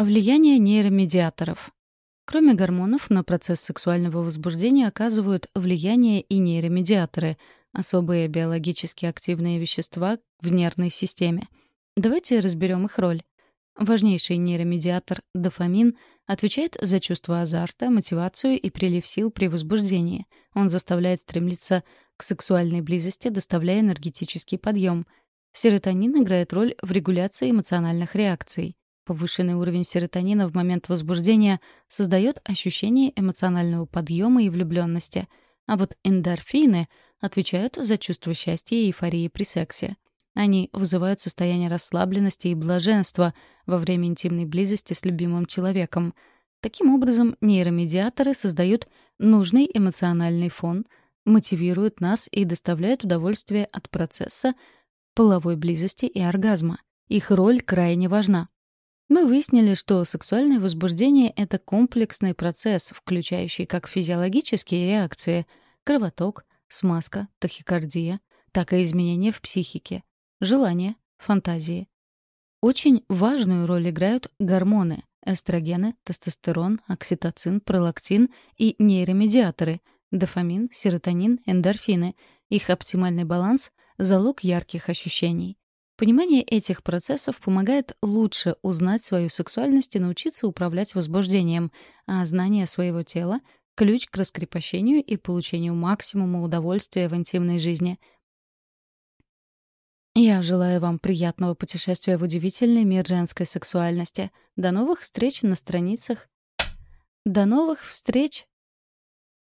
Влияние нейромедиаторов. Кроме гормонов, на процесс сексуального возбуждения оказывают влияние и нейромедиаторы — особые биологически активные вещества в нервной системе. Давайте разберем их роль. Важнейший нейромедиатор — дофамин — отвечает за чувство азарта, мотивацию и прилив сил при возбуждении. Он заставляет стремиться к сексуальной близости, доставляя энергетический подъем. Серотонин играет роль в регуляции эмоциональных реакций. Повышенный уровень серотонина в момент возбуждения создает ощущение эмоционального подъема и влюбленности, а вот эндорфины отвечают за чувство счастья и эйфории при сексе. Они вызывают состояние расслабленности и блаженства во время интимной близости с любимым человеком. Таким образом, нейромедиаторы создают нужный эмоциональный фон, мотивируют нас и доставляют удовольствие от процесса половой близости и оргазма. Их роль крайне важна. Мы выяснили, что сексуальное возбуждение — это комплексный процесс, включающий как физиологические реакции — кровоток, смазка, тахикардия, так и изменения в психике, желания, фантазии. Очень важную роль играют гормоны — эстрогены, тестостерон, окситоцин, пролактин и нейромедиаторы — дофамин, серотонин, эндорфины. Их оптимальный баланс — залог ярких ощущений. Понимание этих процессов помогает лучше узнать свою сексуальность и научиться управлять возбуждением, а знание своего тела — ключ к раскрепощению и получению максимума удовольствия в интимной жизни. Я желаю вам приятного путешествия в удивительный мир женской сексуальности. До новых встреч на страницах... До новых встреч